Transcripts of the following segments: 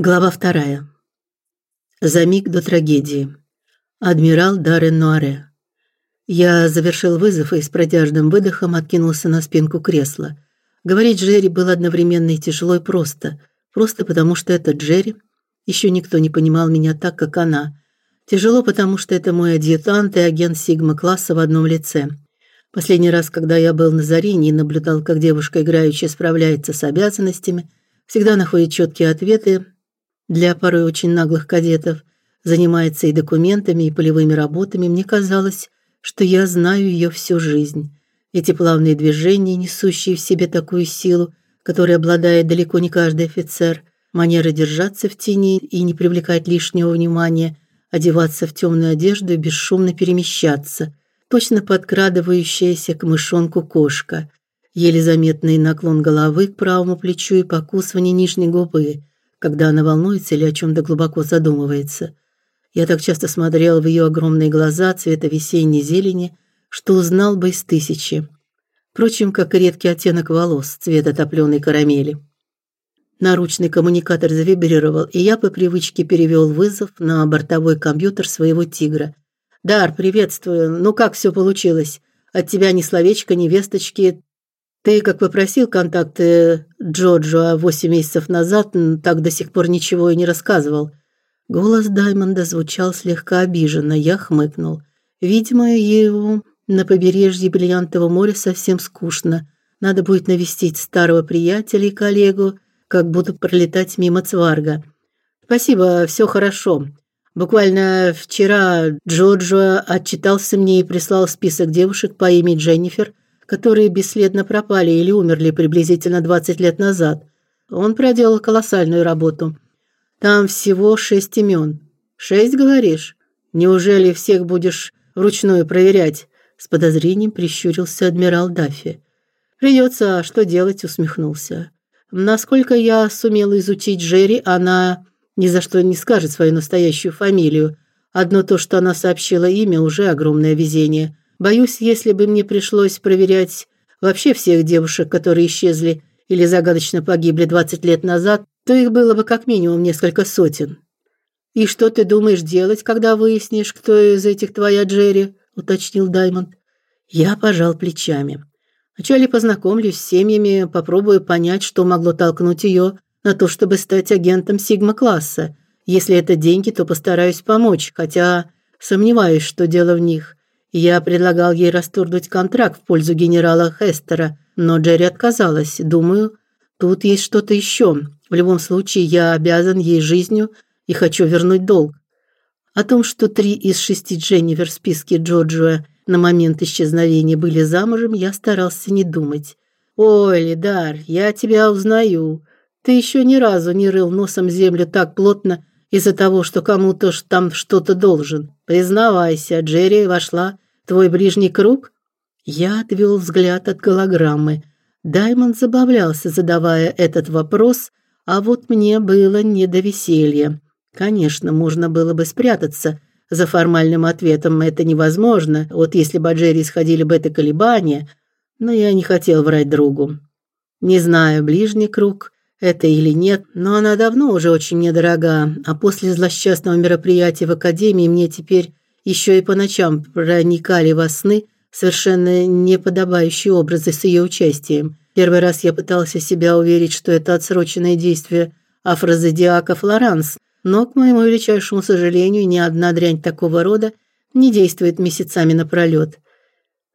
Глава вторая. За миг до трагедии. Адмирал Даррен Нуаре. Я завершил вызов и с протяжным выдохом откинулся на спинку кресла. Говорить Джерри было одновременно и тяжело, и просто. Просто потому, что это Джерри. Еще никто не понимал меня так, как она. Тяжело, потому что это мой адъютант и агент Сигма-класса в одном лице. Последний раз, когда я был на Зарине и наблюдал, как девушка играющая справляется с обязанностями, всегда находит четкие ответы для порой очень наглых кадетов, занимается и документами, и полевыми работами, мне казалось, что я знаю ее всю жизнь. Эти плавные движения, несущие в себе такую силу, которой обладает далеко не каждый офицер, манера держаться в тени и не привлекать лишнего внимания, одеваться в темную одежду и бесшумно перемещаться, точно подкрадывающаяся к мышонку кошка, еле заметный наклон головы к правому плечу и покусывание нижней губы, когда она волнуется или о чем то глубоко задумывается. Я так часто смотрел в ее огромные глаза цвета весенней зелени, что узнал бы из тысячи. Впрочем, как и редкий оттенок волос цвета топленой карамели. Наручный коммуникатор завибрировал, и я по привычке перевел вызов на бортовой компьютер своего Тигра. Дар, приветствую. Ну как все получилось? От тебя ни словечка, ни весточки. Ты, как попросил контакты Джоджо восемь месяцев назад, так до сих пор ничего и не рассказывал. Голос Даймонда звучал слегка обиженно, я хмыкнул. Видимо, ему на побережье Бриллиантового моря совсем скучно. Надо будет навестить старого приятеля и коллегу, как буду пролетать мимо Цварга. Спасибо, все хорошо. Буквально вчера Джоджо отчитался мне и прислал список девушек по имени Дженнифер, которые бесследно пропали или умерли приблизительно 20 лет назад. Он проделал колоссальную работу. Там всего шесть имен. Шесть, говоришь? Неужели всех будешь вручную проверять? С подозрением прищурился адмирал Даффи. Придется, а что делать, усмехнулся. Насколько я сумел изучить Джерри, она ни за что не скажет свою настоящую фамилию. Одно то, что она сообщила имя, уже огромное везение. Боюсь, если бы мне пришлось проверять вообще всех девушек, которые исчезли или загадочно погибли 20 лет назад, то их было бы как минимум несколько сотен. И что ты думаешь делать, когда выяснишь, кто из этих твоя Джерри? уточнил Даймонд. Я пожал плечами. Вначале познакомлюсь с семьями, попробую понять, что могло толкнуть ее на то, чтобы стать агентом Сигма-класса. Если это деньги, то постараюсь помочь, хотя сомневаюсь, что дело в них. Я предлагал ей расторгнуть контракт в пользу генерала Хестера, но Джерри отказалась. Думаю, тут есть что-то еще. В любом случае, я обязан ей жизнью и хочу вернуть долг. О том, что три из шести Дженнифер в списке Джорджа на момент исчезновения были замужем, я старался не думать. «Ой, Лидар, я тебя узнаю. Ты еще ни разу не рыл носом землю так плотно, из-за того, что кому-то там что-то должен. Признавайся, Джерри вошла в твой ближний круг? Я отвел взгляд от голограммы. Даймонд забавлялся, задавая этот вопрос, а вот мне было не до веселья. Конечно, можно было бы спрятаться за формальным ответом, это невозможно. Вот если бы Джерри исходили бы это колебания, но я не хотел врать другу. Не знаю, ближний круг это или нет, но она давно уже очень недорога, а после злосчастного мероприятия в академии мне теперь еще и по ночам проникали во сны совершенно неподобающие образы с ее участием. Первый раз я пытался себя уверить, что это отсроченное действие афрозодиака Флоранс, но, к моему величайшему сожалению, ни одна дрянь такого рода не действует месяцами напролет.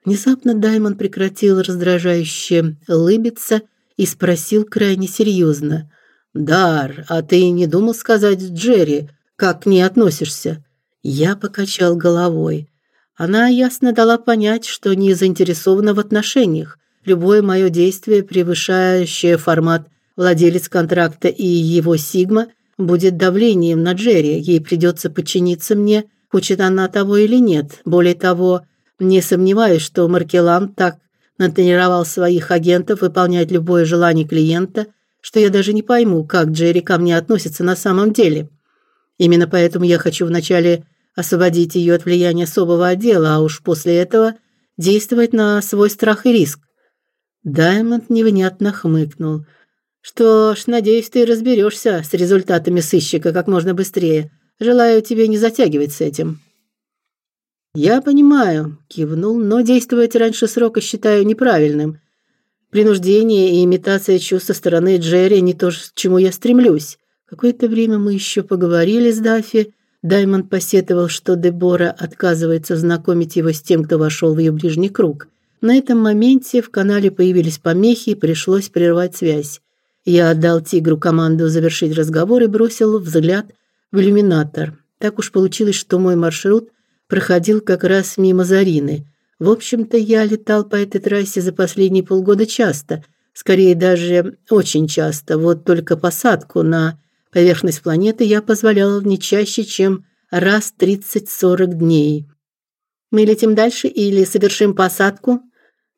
Внезапно Даймон прекратил раздражающе улыбиться и спросил крайне серьезно: "Дар, а ты не думал сказать Джерри, как к ней относишься?" Я покачал головой. Она ясно дала понять, что не заинтересована в отношениях. Любое мое действие, превышающее формат владелец контракта и его Сигма, будет давлением на Джерри. Ей придется подчиниться мне, хочет она того или нет. Более того, не сомневаюсь, что Маркелан так натренировал своих агентов выполнять любое желание клиента, что я даже не пойму, как Джерри ко мне относится на самом деле. Именно поэтому я хочу вначале освободить ее от влияния особого отдела, а уж после этого действовать на свой страх и риск. Даймонд невнятно хмыкнул. Что ж, надеюсь, ты разберешься с результатами сыщика как можно быстрее. Желаю тебе не затягивать с этим. Я понимаю, кивнул, но действовать раньше срока считаю неправильным. Принуждение и имитация чувств со стороны Джерри не то, к чему я стремлюсь. Какое-то время мы еще поговорили с Даффи. Даймонд посетовал, что Дебора отказывается знакомить его с тем, кто вошел в ее ближний круг. На этом моменте в канале появились помехи, и пришлось прервать связь. Я отдал Тигру команду завершить разговор и бросил взгляд в иллюминатор. Так уж получилось, что мой маршрут проходил как раз мимо Зарины. В общем-то, я летал по этой трассе за последние полгода часто, скорее даже очень часто. Вот только посадку на поверхность планеты я позволял не чаще, чем раз 30-40 дней. Мы летим дальше или совершим посадку?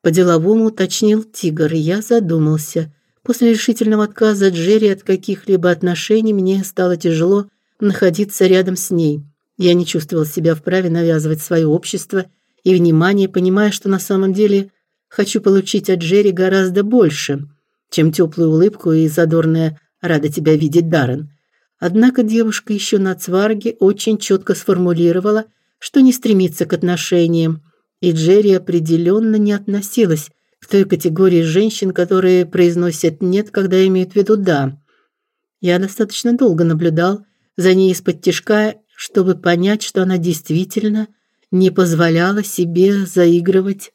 По-деловому уточнил Тигр, и я задумался. После решительного отказа Джерри от каких-либо отношений мне стало тяжело находиться рядом с ней. Я не чувствовал себя вправе навязывать свое общество и внимание, понимая, что на самом деле хочу получить от Джерри гораздо больше, чем теплую улыбку и задорное «рада тебя видеть, Даррен». Однако девушка еще на цварге очень четко сформулировала, что не стремится к отношениям, и Джерри определенно не относилась к той категории женщин, которые произносят нет, когда имеют в виду да. Я достаточно долго наблюдал за ней из-под тишка, чтобы понять, что она действительно не позволяла себе заигрывать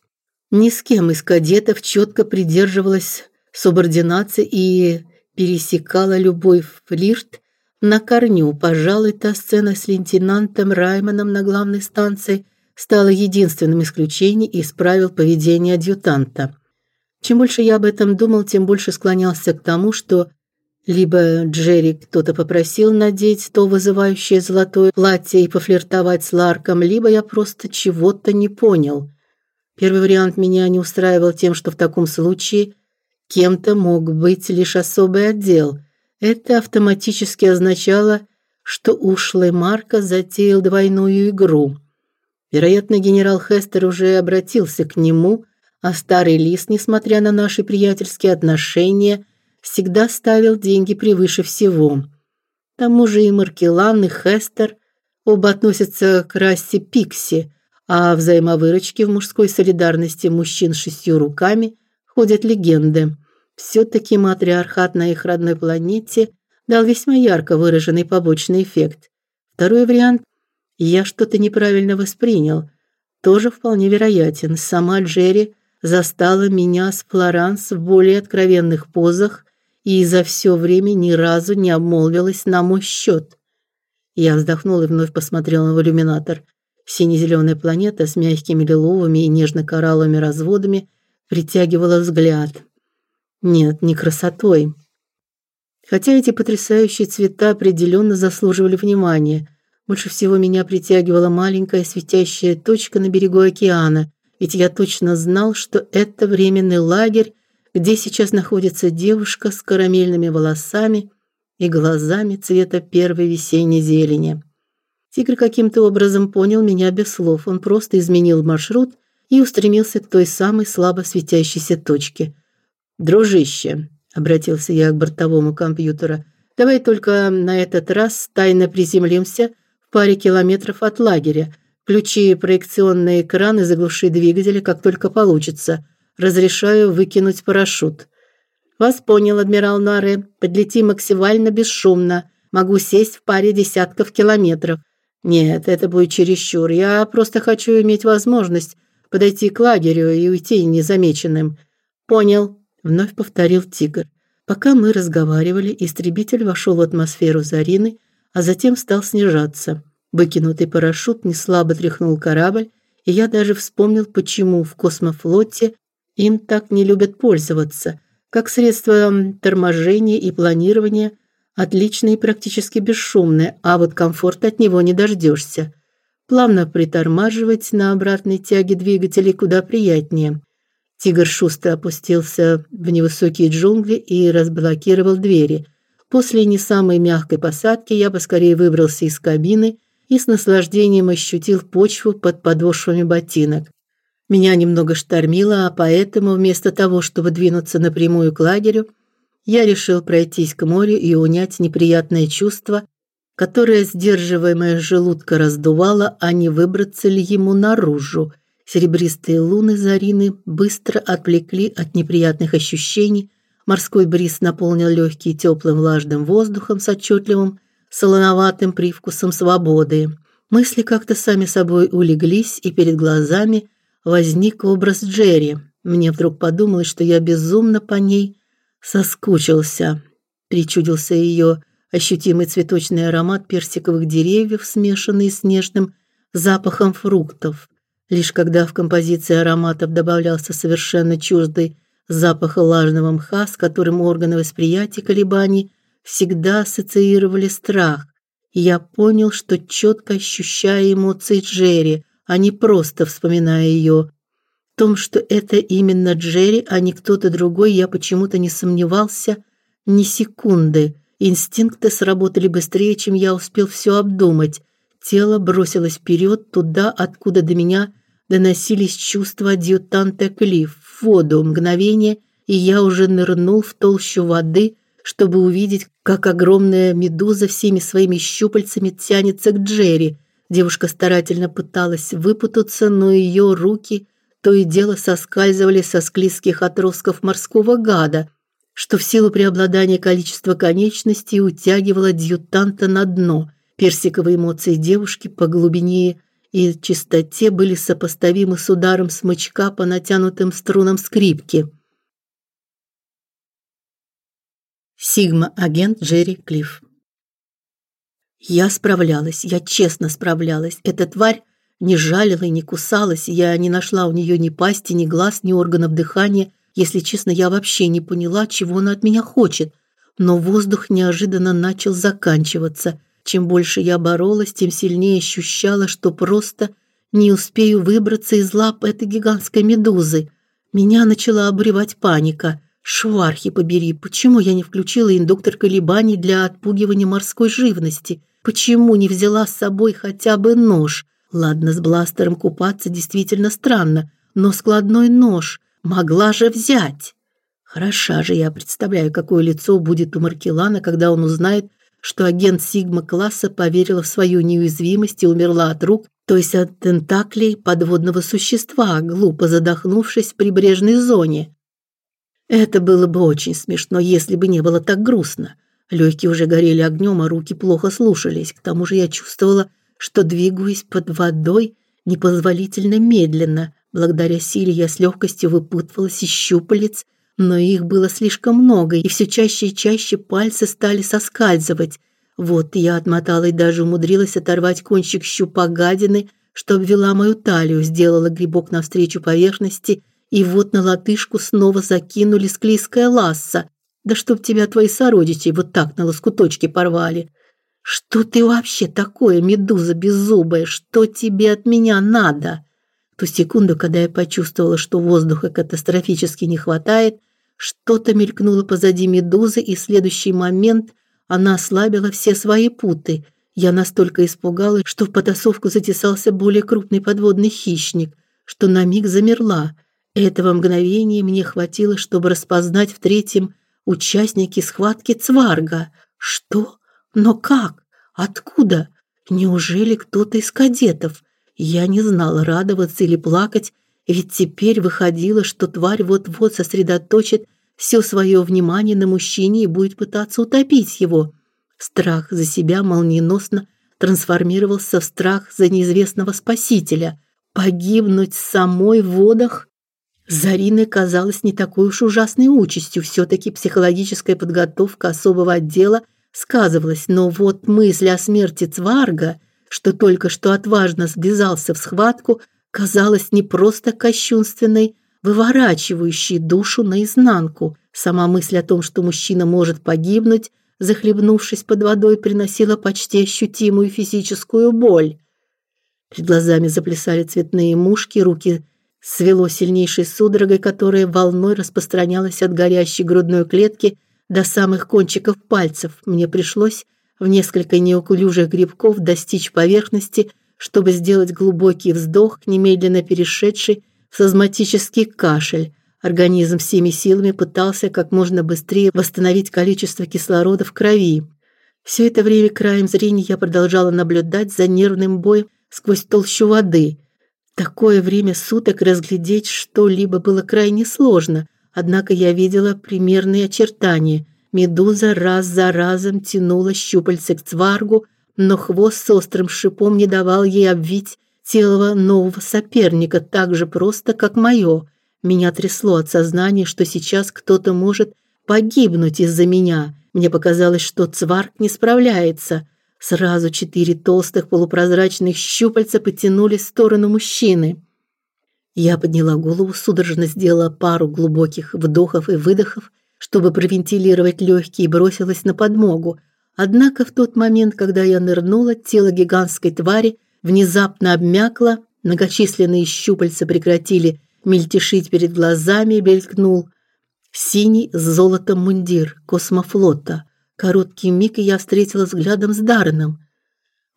ни с кем из кадетов, четко придерживалась субординации и пересекала любой флирт на корню. Пожалуй, та сцена с лейтенантом Раймоном на главной станции стало единственным исключением из правил поведения адъютанта. Чем больше я об этом думал, тем больше склонялся к тому, что либо Джерри кто-то попросил надеть то вызывающее золотое платье и пофлиртовать с Ларком, либо я просто чего-то не понял. Первый вариант меня не устраивал тем, что в таком случае кем-то мог быть лишь особый отдел. Это автоматически означало, что ушлый Марка затеял двойную игру – Вероятно, генерал Хестер уже обратился к нему, а старый лис, несмотря на наши приятельские отношения, всегда ставил деньги превыше всего. К тому же и Маркелан, и Хестер оба относятся к расе Пикси, а о взаимовыручке в мужской солидарности мужчин шестью руками ходят легенды. все таки матриархат на их родной планете дал весьма ярко выраженный побочный эффект. Второй вариант я что-то неправильно воспринял. Тоже вполне вероятен. Сама Джерри застала меня с Флоранс в более откровенных позах и за все время ни разу не обмолвилась на мой счет. Я вздохнул и вновь посмотрел на иллюминатор. сине зеленая планета с мягкими лиловыми и нежно-коралловыми разводами притягивала взгляд. Нет, не красотой. Хотя эти потрясающие цвета определенно заслуживали внимания – больше всего меня притягивала маленькая светящая точка на берегу океана, ведь я точно знал, что это временный лагерь, где сейчас находится девушка с карамельными волосами и глазами цвета первой весенней зелени. Тигр каким-то образом понял меня без слов. Он просто изменил маршрут и устремился к той самой слабо светящейся точке. "Дружище", обратился я к бортовому компьютеру. "Давай только на этот раз тайно приземлимся паре километров от лагеря. Включи проекционный экран и заглуши двигатели, как только получится. Разрешаю выкинуть парашют. Вас понял, адмирал Наре. Подлети максимально бесшумно. Могу сесть в паре десятков километров. Нет, это будет чересчур. Я просто хочу иметь возможность подойти к лагерю и уйти незамеченным. Понял, вновь повторил Тигр. Пока мы разговаривали, истребитель вошел в атмосферу Зарины а затем стал снижаться. Выкинутый парашют неслабо тряхнул корабль, и я даже вспомнил, почему в космофлоте им так не любят пользоваться, как средство торможения и планирования отличное и практически бесшумное, а вот комфорта от него не дождешься. Плавно притормаживать на обратной тяге двигателей куда приятнее. Тигр шустро опустился в невысокие джунгли и разблокировал двери – После не самой мягкой посадки я поскорее выбрался из кабины и с наслаждением ощутил почву под подошвами ботинок. Меня немного штормило, а поэтому вместо того, чтобы двинуться напрямую к лагерю, я решил пройтись к морю и унять неприятное чувство, которое сдерживаемое желудка раздувало, а не выбраться ли ему наружу. Серебристые луны Зарины быстро отвлекли от неприятных ощущений. Морской бриз наполнил легкие теплым влажным воздухом с отчетливым солоноватым привкусом свободы. Мысли как-то сами собой улеглись, и перед глазами возник образ Джерри. Мне вдруг подумалось, что я безумно по ней соскучился. Причудился ее ощутимый цветочный аромат персиковых деревьев, смешанный с нежным запахом фруктов. Лишь когда в композиции ароматов добавлялся совершенно чуждый запах влажного мха, с которым органы восприятия колебаний всегда ассоциировали страх, я понял, что четко ощущаю эмоции Джерри, а не просто вспоминая ее. В том, что это именно Джерри, а не кто-то другой, я почему-то не сомневался ни секунды. Инстинкты сработали быстрее, чем я успел все обдумать. Тело бросилось вперед туда, откуда до меня доносились чувства адъютанта Клифф. В воду мгновение, и я уже нырнул в толщу воды, чтобы увидеть, как огромная медуза всеми своими щупальцами тянется к Джерри. Девушка старательно пыталась выпутаться, но ее руки то и дело соскальзывали со склизких отростков морского гада, что в силу преобладания количества конечностей утягивало адъютанта на дно. Персиковые эмоции девушки по глубине и чистоте были сопоставимы с ударом смычка по натянутым струнам скрипки. Сигма-агент Джерри Клифф. Я справлялась, я честно справлялась. Эта тварь не жалила и не кусалась, я не нашла у нее ни пасти, ни глаз, ни органов дыхания. Если честно, я вообще не поняла, чего она от меня хочет. Но воздух неожиданно начал заканчиваться. Чем больше я боролась, тем сильнее ощущала, что просто не успею выбраться из лап этой гигантской медузы. Меня начала обревать паника. Швархи побери, почему я не включила индуктор колебаний для отпугивания морской живности? Почему не взяла с собой хотя бы нож? Ладно, с бластером купаться действительно странно, но складной нож могла же взять. Хороша же я представляю, какое лицо будет у Маркелана, когда он узнает, что агент Сигма-класса поверила в свою неуязвимость и умерла от рук, то есть от тентаклей подводного существа, глупо задохнувшись в прибрежной зоне. Это было бы очень смешно, если бы не было так грустно. Легкие уже горели огнем, а руки плохо слушались. К тому же я чувствовала, что двигаюсь под водой непозволительно медленно. Благодаря силе я с легкостью выпутывалась из щупалец, но их было слишком много, и все чаще и чаще пальцы стали соскальзывать. Вот я отмотала и даже умудрилась оторвать кончик щупа гадины, что обвела мою талию, сделала грибок навстречу поверхности и вот на латышку снова закинули склизкое ласса. Да чтоб тебя твои сородичи вот так на лоскуточки порвали. Что ты вообще такое, медуза беззубая? Что тебе от меня надо? Ту секунду, когда я почувствовала, что воздуха катастрофически не хватает, что-то мелькнуло позади медузы, и в следующий момент она ослабила все свои путы. Я настолько испугалась, что в потасовку затесался более крупный подводный хищник, что на миг замерла – этого мгновения мне хватило, чтобы распознать в третьем участнике схватки Цварга. Что? Но как? Откуда? Неужели кто-то из кадетов? Я не знала, радоваться или плакать, ведь теперь выходило, что тварь вот-вот сосредоточит все свое внимание на мужчине и будет пытаться утопить его. Страх за себя молниеносно трансформировался в страх за неизвестного спасителя. Погибнуть самой в водах Зарины казалось не такой уж ужасной участью, все таки психологическая подготовка особого отдела сказывалась, но вот мысль о смерти Цварга, что только что отважно сбежался в схватку, казалась не просто кощунственной, выворачивающей душу наизнанку. Сама мысль о том, что мужчина может погибнуть, захлебнувшись под водой, приносила почти ощутимую физическую боль. Перед глазами заплясали цветные мушки, руки свело сильнейшей судорогой, которая волной распространялась от горящей грудной клетки до самых кончиков пальцев. Мне пришлось в несколько неуклюжих грибков достичь поверхности, чтобы сделать глубокий вздох, немедленно перешедший в спазматический кашель. Организм всеми силами пытался как можно быстрее восстановить количество кислорода в крови. Все это время краем зрения я продолжала наблюдать за нервным боем сквозь толщу воды. Такое время суток разглядеть что-либо было крайне сложно, однако я видела примерные очертания. Медуза раз за разом тянула щупальца к цваргу, но хвост с острым шипом не давал ей обвить тело нового соперника так же просто, как мое. Меня трясло от сознания, что сейчас кто-то может погибнуть из-за меня. Мне показалось, что цварк не справляется. Сразу четыре толстых полупрозрачных щупальца потянулись в сторону мужчины. Я подняла голову, судорожно сделала пару глубоких вдохов и выдохов, чтобы провентилировать легкие, и бросилась на подмогу. Однако в тот момент, когда я нырнула, тело гигантской твари внезапно обмякло, многочисленные щупальца прекратили мельтешить перед глазами, белькнул синий с золотом мундир космофлота. Короткий миг, и я встретила взглядом с Дарреном.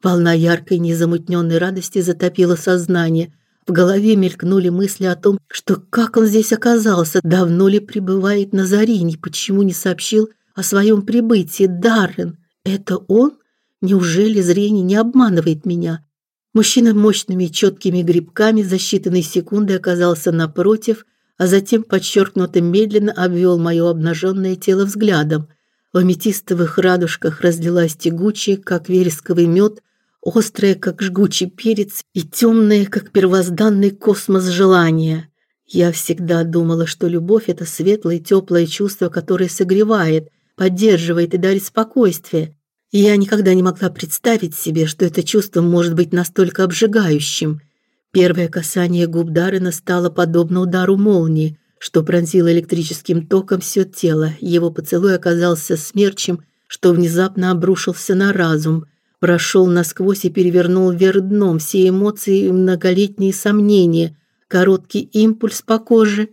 Волна яркой незамутненной радости затопила сознание. В голове мелькнули мысли о том, что как он здесь оказался, давно ли пребывает на Зарине, почему не сообщил о своем прибытии. Даррен, это он? Неужели зрение не обманывает меня? Мужчина мощными четкими грибками за считанные секунды оказался напротив, а затем подчеркнуто медленно обвел мое обнаженное тело взглядом. В аметистовых радужках разлилась тягучая, как вересковый мед, острая, как жгучий перец, и темная, как первозданный космос желания. Я всегда думала, что любовь это светлое, теплое чувство, которое согревает, поддерживает и дарит спокойствие. Я никогда не могла представить себе, что это чувство может быть настолько обжигающим. Первое касание губ Дарина стало подобно удару молнии, что пронзило электрическим током все тело. Его поцелуй оказался смерчем, что внезапно обрушился на разум, прошел насквозь и перевернул вверх дном все эмоции и многолетние сомнения. Короткий импульс по коже,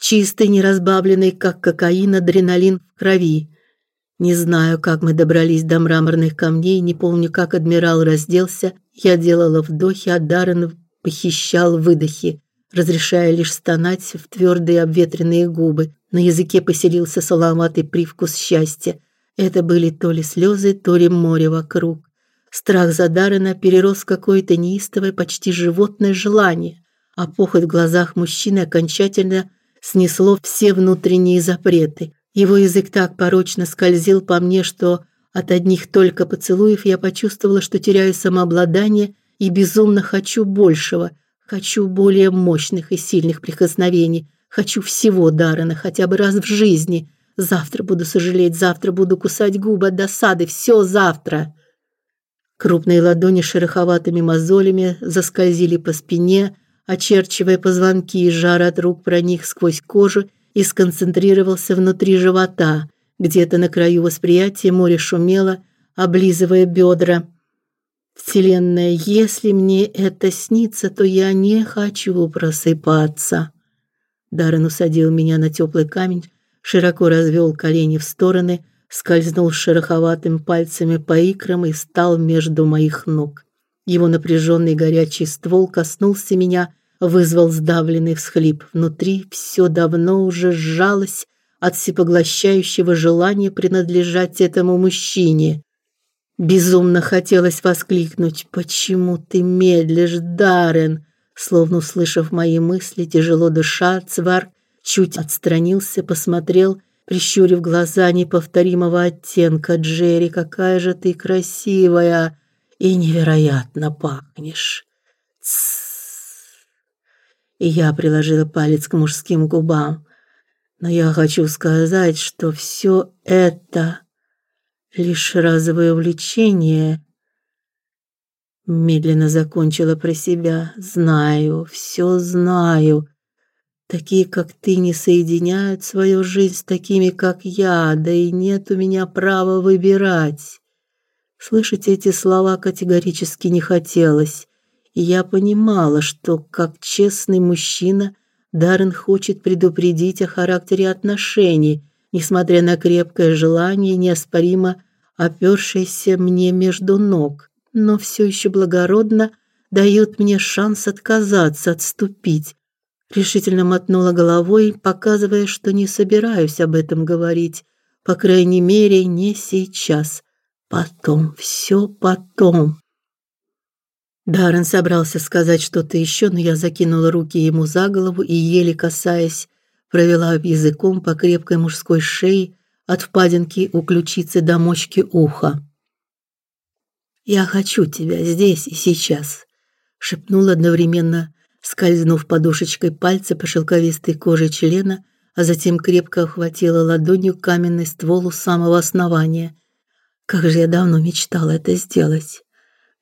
чистый, неразбавленный, как кокаин, адреналин в крови. Не знаю, как мы добрались до мраморных камней, не помню, как адмирал разделся. Я делала вдохи, а Даррен похищал выдохи, разрешая лишь стонать в твердые обветренные губы. На языке поселился соломатый привкус счастья. Это были то ли слезы, то ли море вокруг. Страх за Даррена перерос в какое-то неистовое, почти животное желание, а похоть в глазах мужчины окончательно снесло все внутренние запреты. Его язык так порочно скользил по мне, что от одних только поцелуев я почувствовала, что теряю самообладание и безумно хочу большего, хочу более мощных и сильных прикосновений, хочу всего Дарана хотя бы раз в жизни. Завтра буду сожалеть, завтра буду кусать губы от досады, все завтра. Крупные ладони шероховатыми мозолями заскользили по спине, очерчивая позвонки, и жар от рук проник сквозь кожу и сконцентрировался внутри живота. Где-то на краю восприятия море шумело, облизывая бедра. Вселенная, если мне это снится, то я не хочу просыпаться. Даррен усадил меня на теплый камень, широко развел колени в стороны, скользнул шероховатыми пальцами по икрам и встал между моих ног. Его напряженный горячий ствол коснулся меня, вызвал сдавленный всхлип. Внутри все давно уже сжалось от всепоглощающего желания принадлежать этому мужчине. Безумно хотелось воскликнуть: "Почему ты медлишь, Даррен?" Словно услышав мои мысли, тяжело дыша, Цвар чуть отстранился, посмотрел, прищурив глаза неповторимого оттенка: "Джерри, какая же ты красивая и невероятно пахнешь". Тс и я приложила палец к мужским губам. Но я хочу сказать, что все это лишь разовое увлечение. Медленно закончила про себя. Знаю, все знаю. Такие, как ты, не соединяют свою жизнь с такими, как я, да и нет у меня права выбирать. Слышать эти слова категорически не хотелось и я понимала, что как честный мужчина Даррен хочет предупредить о характере отношений, несмотря на крепкое желание, неоспоримо опёршееся мне между ног, но все еще благородно дает мне шанс отказаться, отступить. решительно мотнула головой, показывая, что не собираюсь об этом говорить, по крайней мере, не сейчас. Потом, все потом. Даррен собрался сказать что-то еще, но я закинула руки ему за голову и еле касаясь, провела языком по крепкой мужской шее от впадинки у ключицы до мочки уха. Я хочу тебя здесь и сейчас, шепнула одновременно, скользнув подушечкой пальца по шелковистой коже члена, а затем крепко охватила ладонью каменный ствол у самого основания. Как же я давно мечтала это сделать,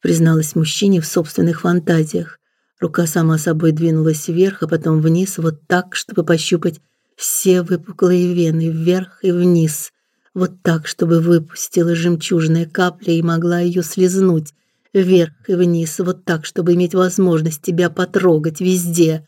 призналась мужчине в собственных фантазиях. Рука сама собой двинулась вверх, а потом вниз, вот так, чтобы пощупать все выпуклые вены вверх и вниз, вот так, чтобы выпустила жемчужная капля и могла ее слезнуть вверх и вниз, вот так, чтобы иметь возможность тебя потрогать везде.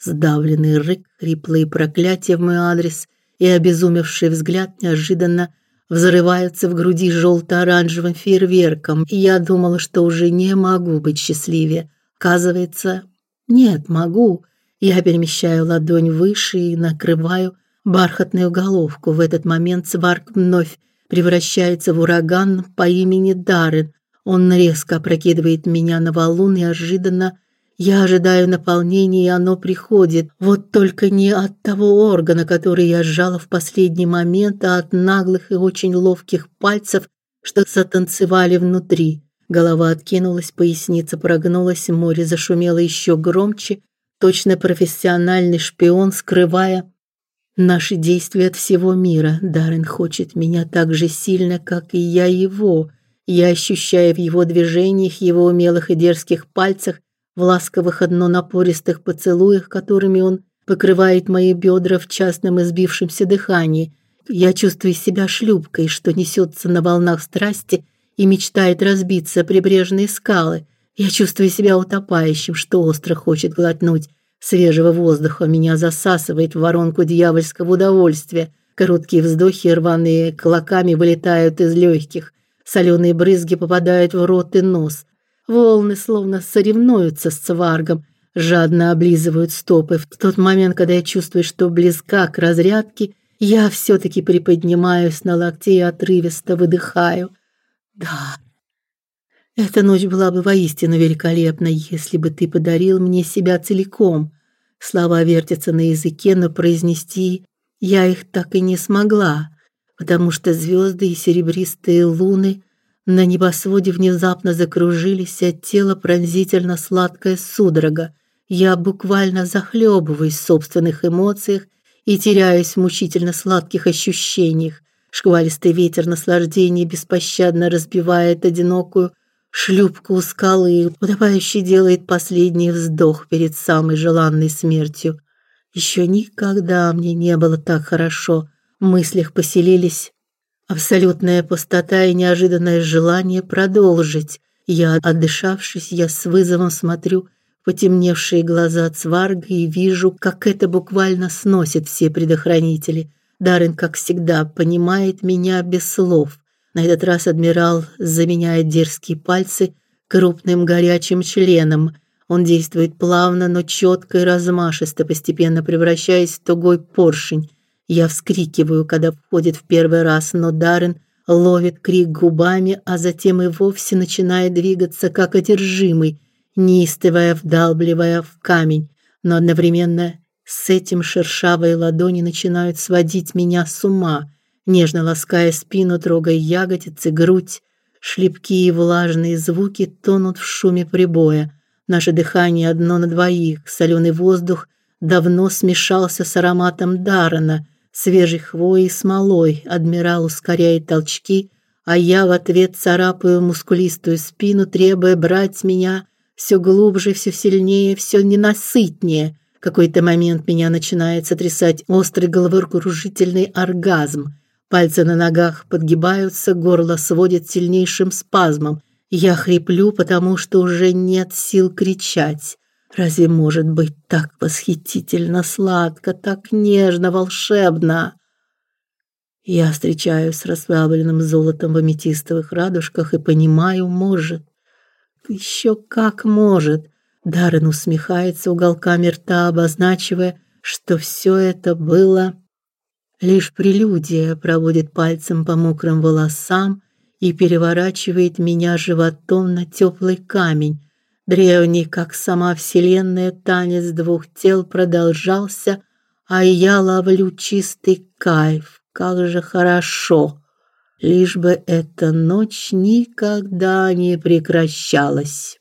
Сдавленный рык, хриплые проклятия в мой адрес и обезумевший взгляд неожиданно взрываются в груди желто оранжевым фейерверком, и я думала, что уже не могу быть счастливее. Оказывается, нет, могу. Я перемещаю ладонь выше и накрываю бархатную головку. В этот момент Сварк вновь превращается в ураган по имени Даррен. Он резко опрокидывает меня на валун и ожиданно я ожидаю наполнения, и оно приходит. Вот только не от того органа, который я сжала в последний момент, а от наглых и очень ловких пальцев, что затанцевали внутри. Голова откинулась, поясница прогнулась, море зашумело еще громче, точно профессиональный шпион, скрывая наши действия от всего мира. Даррен хочет меня так же сильно, как и я его. Я ощущаю в его движениях, его умелых и дерзких пальцах, в ласковых одно напористых поцелуях, которыми он покрывает мои бедра в частном избившемся дыхании. Я чувствую себя шлюпкой, что несется на волнах страсти и мечтает разбиться прибрежные скалы. Я чувствую себя утопающим, что остро хочет глотнуть свежего воздуха, меня засасывает в воронку дьявольского удовольствия. Короткие вздохи рваные клоками вылетают из легких. Соленые брызги попадают в рот и нос. Волны словно соревнуются с цваргом, жадно облизывают стопы. В тот момент, когда я чувствую, что близка к разрядке, я все таки приподнимаюсь на локте и отрывисто выдыхаю. Да. Эта ночь была бы воистину великолепна, если бы ты подарил мне себя целиком. Слова вертятся на языке, но произнести я их так и не смогла, потому что звезды и серебристые луны на небосводе внезапно закружились, а тело пронзительно сладкая судорога. Я буквально захлебываюсь в собственных эмоциях и теряюсь в мучительно сладких ощущениях. Шквалистый ветер наслаждения беспощадно разбивает одинокую шлюпку у скалы, утопающий делает последний вздох перед самой желанной смертью. Еще никогда мне не было так хорошо. В мыслях поселились абсолютная пустота и неожиданное желание продолжить. Я, отдышавшись, я с вызовом смотрю потемневшие глаза Цварга и вижу, как это буквально сносит все предохранители. Даррен, как всегда, понимает меня без слов. На этот раз адмирал заменяет дерзкие пальцы крупным горячим членом. Он действует плавно, но четко и размашисто, постепенно превращаясь в тугой поршень. Я вскрикиваю, когда входит в первый раз, но Даррен ловит крик губами, а затем и вовсе начинает двигаться как одержимый, неистовая вдалбливая в камень, но одновременно с этим шершавые ладони начинают сводить меня с ума нежно лаская спину, трогая ягодицы, грудь. Шлепки и влажные звуки тонут в шуме прибоя. Наше дыхание одно на двоих. Соленый воздух давно смешался с ароматом Дарана, свежей хвоей и смолой. Адмирал ускоряет толчки, а я в ответ царапаю мускулистую спину, требуя брать меня все глубже, все сильнее, все ненасытнее. Какой-то момент меня начинает сотрясать острый головокружительный оргазм. Пальцы на ногах подгибаются, горло сводит сильнейшим спазмом. Я хриплю, потому что уже нет сил кричать. Разве может быть так восхитительно сладко, так нежно, волшебно? Я встречаюсь с расплавленным золотом в аметистовых радужках и понимаю, может. Еще как может. Даррен усмехается уголками рта, обозначивая, что все это было лишь прелюдия, проводит пальцем по мокрым волосам и переворачивает меня животом на теплый камень. Древний, как сама вселенная, танец двух тел продолжался, а я ловлю чистый кайф. Как же хорошо. Лишь бы эта ночь никогда не прекращалась.